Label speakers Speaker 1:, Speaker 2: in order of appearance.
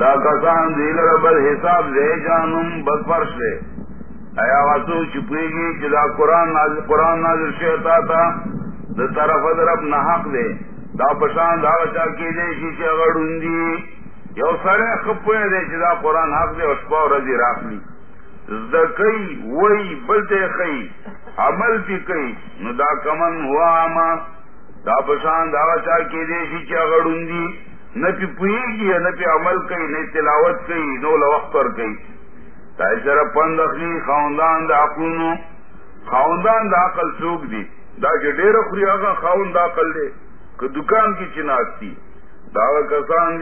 Speaker 1: دا کسان دیل ربل حساب دے جانم بد فرش دے ایا واسو چپے گی جدا قرآن نازل قرآن نازل شیطا تھا دا طرف درب نحق دے۔ دا پشان دا بچا کی دے شی چی غڑوندی یو سرے خپوئے دے جدا قرآن حق دے اشپا و رضی راکلی زدکی وی بلتے خی عمل پی کئی۔ نو دا کمن ہوا آما۔ دا پشان دا بچا کی دے شی چی غڑوندی نہ پی پوئے گی نہ پی عمل کئی، نہ تلاوت کئی، نو لوقت پر کئی۔ تاثر پند اخلی، خاندان دا عقلونو خاندان دا عقل سوک دی۔ دا جو ڈیر اخری آگا خاون دا عقل دے۔ کہ دکان کی چناختی تھی دا کسان دی